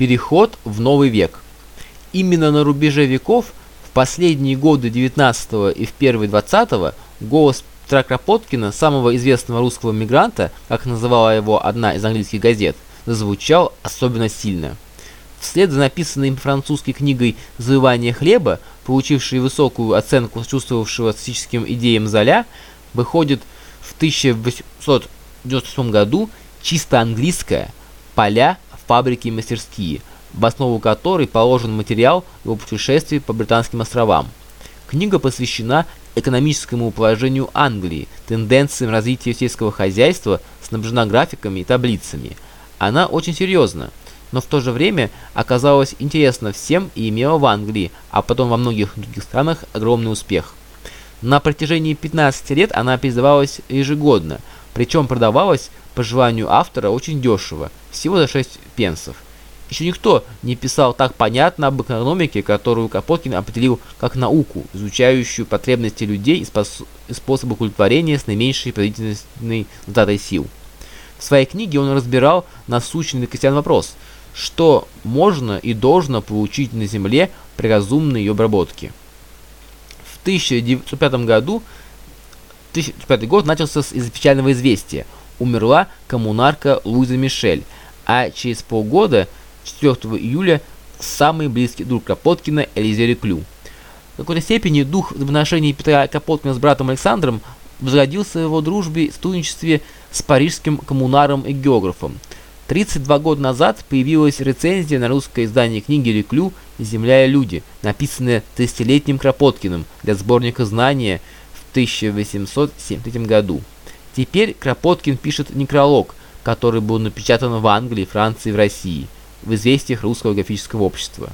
Переход в новый век. Именно на рубеже веков, в последние годы 19 и в первые 20 голос Петра Кропоткина, самого известного русского мигранта, как называла его одна из английских газет, зазвучал особенно сильно. Вслед за написанной им французской книгой «Завоевание хлеба», получившей высокую оценку чувствовавшего статическим идеям Золя, выходит в 1898 году чисто английская «Поля, фабрики и мастерские», в основу которой положен материал его путешествий по Британским островам. Книга посвящена экономическому положению Англии, тенденциям развития сельского хозяйства, снабжена графиками и таблицами. Она очень серьезна но в то же время оказалась интересна всем и имела в Англии, а потом во многих других странах огромный успех. На протяжении 15 лет она переиздавалась ежегодно, причем продавалась по желанию автора очень дешево, всего за 6 пенсов. Еще никто не писал так понятно об экономике, которую Капоткин определил как науку, изучающую потребности людей и, спос и способы удовлетворения с наименьшей производительной затраты сил. В своей книге он разбирал насущный крестьян вопрос – что можно и должно получить на Земле при разумной ее обработке. В 1905 году 1905 год начался с печального известия. Умерла коммунарка Луиза Мишель, а через полгода, 4 июля, самый близкий друг Кропоткина Элизе Реклю. В какой-то степени дух взаимоотношений Петра Кропоткина с братом Александром возродился в его дружбе и сотрудничестве с парижским коммунаром и географом – 32 года назад появилась рецензия на русское издание книги Реклю «Земля и люди», написанная 30-летним Кропоткиным для сборника «Знания» в 1873 году. Теперь Кропоткин пишет некролог, который был напечатан в Англии, Франции и в России, в известиях Русского графического общества.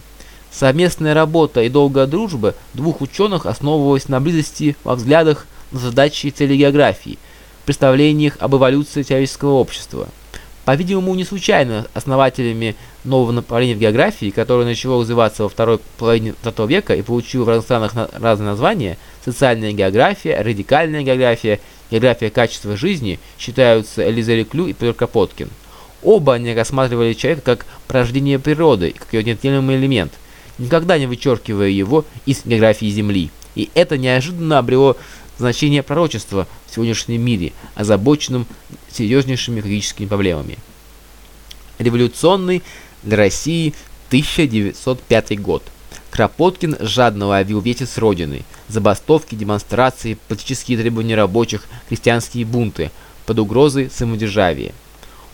Совместная работа и долгая дружба двух ученых основывалась на близости во взглядах на задачи и цели географии, представлениях об эволюции человеческого общества – по-видимому, не случайно основателями нового направления в географии, которое начало развиваться во второй половине 20 века и получило в разных странах на разные названия, социальная география, радикальная география, география качества жизни, считаются Элиза Клю и Петр Кропоткин. Оба они рассматривали человека как порождение природы, как его неотъемлемый элемент, никогда не вычеркивая его из географии Земли. И это неожиданно обрело значение пророчества в сегодняшнем мире, озабоченном серьезнейшими экологическими проблемами. Революционный для России 1905 год. Кропоткин жадно ловил ветер с родины. Забастовки, демонстрации, политические требования рабочих, крестьянские бунты под угрозой самодержавия.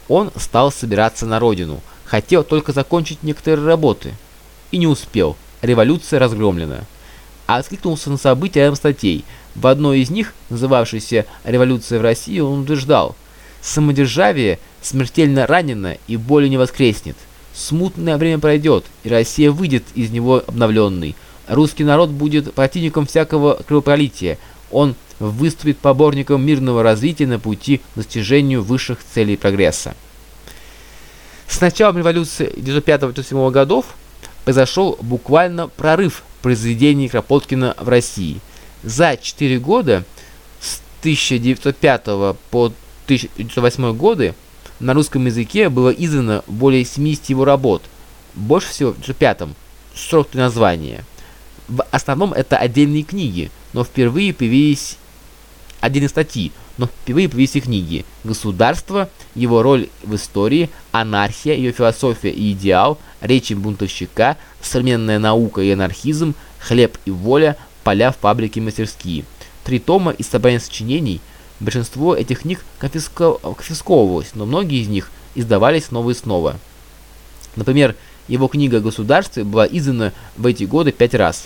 Он стал собираться на родину, хотел только закончить некоторые работы. И не успел. Революция разгромлена. А откликнулся на события рядом статей – в одной из них, называвшейся «Революция в России», он утверждал «Самодержавие смертельно ранено и более не воскреснет. Смутное время пройдет, и Россия выйдет из него обновленной. Русский народ будет противником всякого кровопролития. Он выступит поборником мирного развития на пути к достижению высших целей прогресса». С началом революции 1905-1907 годов произошел буквально прорыв произведений Кропоткина в России – за 4 года с 1905 по 1908 годы на русском языке было издано более 70 его работ, больше всего в 1905 43 названия. В основном это отдельные книги, но впервые появились отдельные статьи, но впервые появились и книги «Государство», его роль в истории, анархия, ее философия и идеал, речи бунтовщика, современная наука и анархизм, хлеб и воля, поля, фабрики, мастерские. Три тома из собрания сочинений. Большинство этих книг конфиско... конфисковывалось, но многие из них издавались снова и снова. Например, его книга о государстве была издана в эти годы пять раз.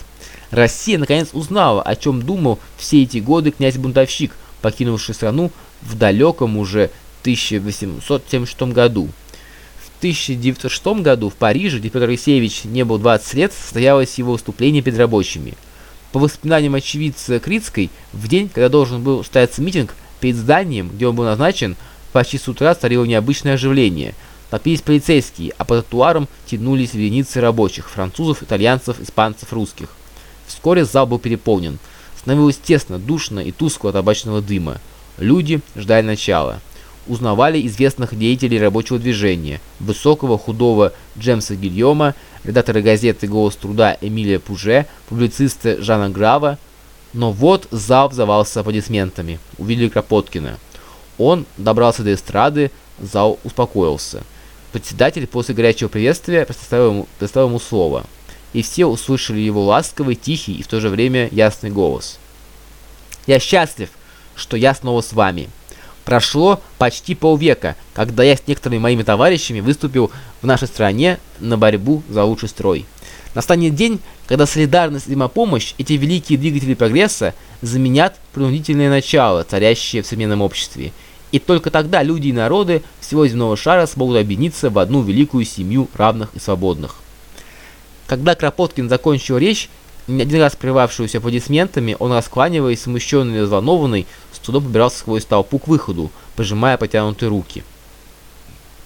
Россия наконец узнала, о чем думал все эти годы князь-бунтовщик, покинувший страну в далеком уже 1876 году. В 1906 году в Париже, где Петр Алексеевич не был 20 лет, состоялось его выступление перед рабочими. По воспоминаниям очевидца Критской, в день, когда должен был состояться митинг, перед зданием, где он был назначен, почти с утра царило необычное оживление. Толпились полицейские, а по тротуарам тянулись вереницы рабочих, французов, итальянцев, испанцев, русских. Вскоре зал был переполнен. Становилось тесно, душно и тускло от табачного дыма. Люди ждали начала. узнавали известных деятелей рабочего движения, высокого худого Джемса Гильома, редактора газеты «Голос труда» Эмилия Пуже, публициста Жана Грава. Но вот зал взорвался аплодисментами. Увидели Кропоткина. Он добрался до эстрады, зал успокоился. Председатель после горячего приветствия предоставил ему, предоставил ему слово. И все услышали его ласковый, тихий и в то же время ясный голос. «Я счастлив, что я снова с вами. Прошло почти полвека, когда я с некоторыми моими товарищами выступил в нашей стране на борьбу за лучший строй. Настанет день, когда солидарность и взаимопомощь, эти великие двигатели прогресса, заменят принудительное начало, царящее в современном обществе. И только тогда люди и народы всего земного шара смогут объединиться в одну великую семью равных и свободных. Когда Кропоткин закончил речь, не один раз прервавшуюся аплодисментами, он, раскланиваясь, смущенный и взволнованный, с трудом побирался сквозь толпу к выходу, пожимая потянутые руки.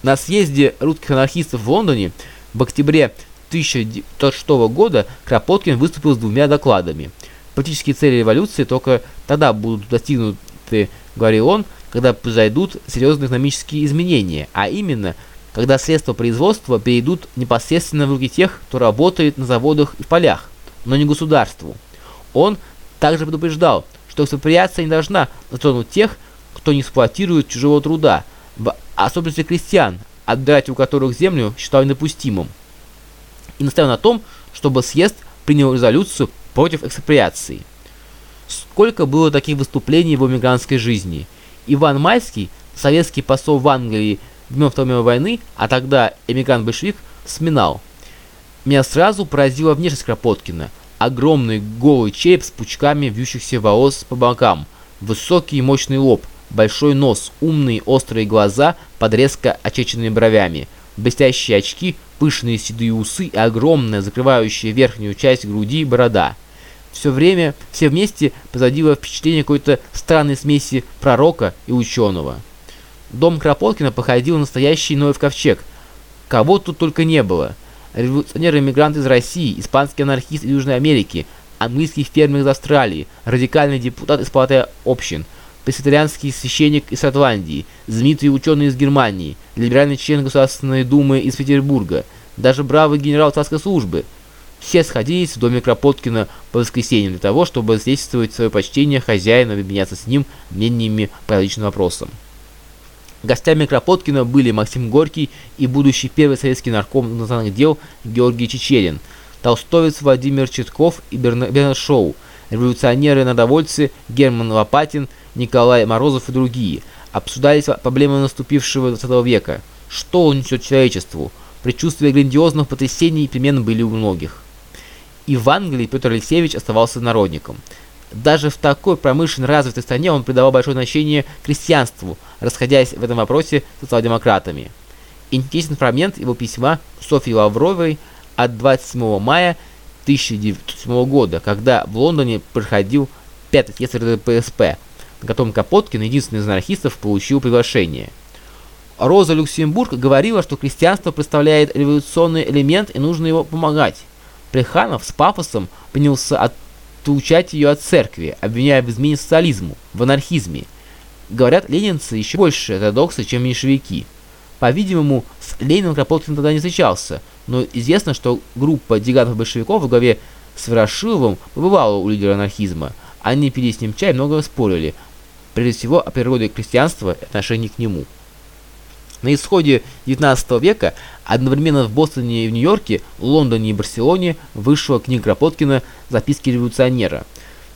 На съезде русских анархистов в Лондоне в октябре 1906 года Кропоткин выступил с двумя докладами. Политические цели революции только тогда будут достигнуты, говорил он, когда произойдут серьезные экономические изменения, а именно, когда средства производства перейдут непосредственно в руки тех, кто работает на заводах и полях но не государству. Он также предупреждал, что экспроприация не должна затронуть тех, кто не эксплуатирует чужого труда, в особенности крестьян, отбирать у которых землю считал недопустимым. И настоял на том, чтобы съезд принял резолюцию против экспроприации. Сколько было таких выступлений в эмигрантской жизни. Иван Майский, советский посол в Англии в Второй войны, а тогда эмигрант-большевик, сминал – меня сразу поразила внешность Кропоткина. Огромный голый череп с пучками вьющихся волос по бокам, высокий и мощный лоб, большой нос, умные острые глаза под резко очеченными бровями, блестящие очки, пышные седые усы и огромная, закрывающая верхнюю часть груди борода. Все время, все вместе производило впечатление какой-то странной смеси пророка и ученого. Дом Кропоткина походил на настоящий Ноев ковчег. Кого тут только не было – революционер-иммигрант из России, испанский анархист из Южной Америки, английский фермер из Австралии, радикальный депутат из палаты общин, пресвитерианский священник из Шотландии, знаменитый ученый из Германии, либеральный член Государственной Думы из Петербурга, даже бравый генерал царской службы. Все сходились в доме Кропоткина по воскресеньям для того, чтобы свидетельствовать свое почтение хозяину и обменяться с ним мнениями по различным вопросам. Гостями Кропоткина были Максим Горький и будущий первый советский нарком иностранных дел Георгий Чечерин, толстовец Владимир Читков и Бернард Шоу, революционеры-народовольцы Герман Лопатин, Николай Морозов и другие. Обсуждались проблемы наступившего 20 века. Что он несет человечеству? Предчувствия грандиозных потрясений и перемен были у многих. И в Англии Петр Алексеевич оставался народником. Даже в такой промышленно развитой стране он придавал большое значение крестьянству, расходясь в этом вопросе с социал-демократами. Интересен фрагмент его письма Софьи Лавровой от 27 мая 1907 года, когда в Лондоне проходил пятый съезд РДПСП, на котором Капоткин, единственный из анархистов, получил приглашение. Роза Люксембург говорила, что крестьянство представляет революционный элемент и нужно его помогать. Плеханов с пафосом принялся от отлучать ее от церкви, обвиняя в измене социализму, в анархизме. Говорят, ленинцы еще больше ортодоксы, чем меньшевики. По-видимому, с Лениным Кропоткин тогда не встречался, но известно, что группа дегатов-большевиков во главе с Ворошиловым побывала у лидера анархизма. Они пили с ним чай и много спорили, прежде всего о природе крестьянства и отношении к нему. На исходе XIX века одновременно в Бостоне и в Нью-Йорке, Лондоне и Барселоне вышла книга Кропоткина «Записки революционера».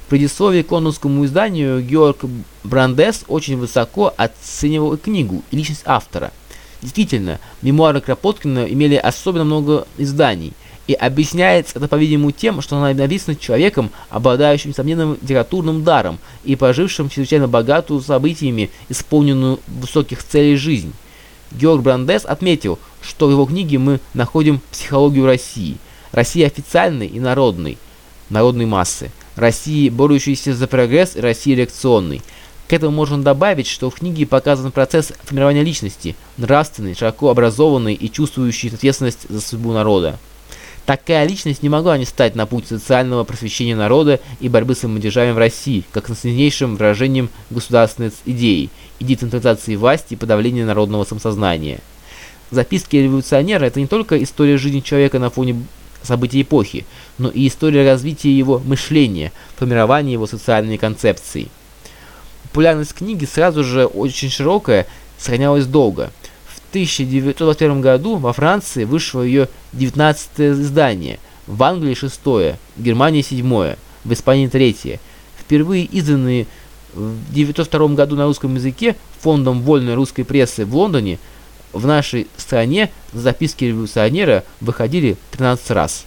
В предисловии к лондонскому изданию Георг Брандес очень высоко оценивал книгу и личность автора. Действительно, мемуары Кропоткина имели особенно много изданий, и объясняется это, по-видимому, тем, что она написана человеком, обладающим сомненным литературным даром и прожившим чрезвычайно богатую событиями, исполненную высоких целей жизнь. Георг Брандес отметил, что в его книге мы находим психологию России. России официальной и народной, народной массы. России, борющейся за прогресс, и России реакционной. К этому можно добавить, что в книге показан процесс формирования личности, нравственный, широко образованный и чувствующий ответственность за судьбу народа. Такая личность не могла не стать на путь социального просвещения народа и борьбы с самодержавием в России, как наименьшим выражением государственной идеи и децентрализации власти и подавления народного самосознания. Записки революционера – это не только история жизни человека на фоне событий эпохи, но и история развития его мышления, формирования его социальной концепции. Популярность книги сразу же очень широкая, сохранялась долго – 1921 году во Франции вышло ее 19 издание, в Англии 6 в Германии 7 в Испании 3 Впервые изданные в 1902 году на русском языке фондом вольной русской прессы в Лондоне, в нашей стране записки революционера выходили 13 раз.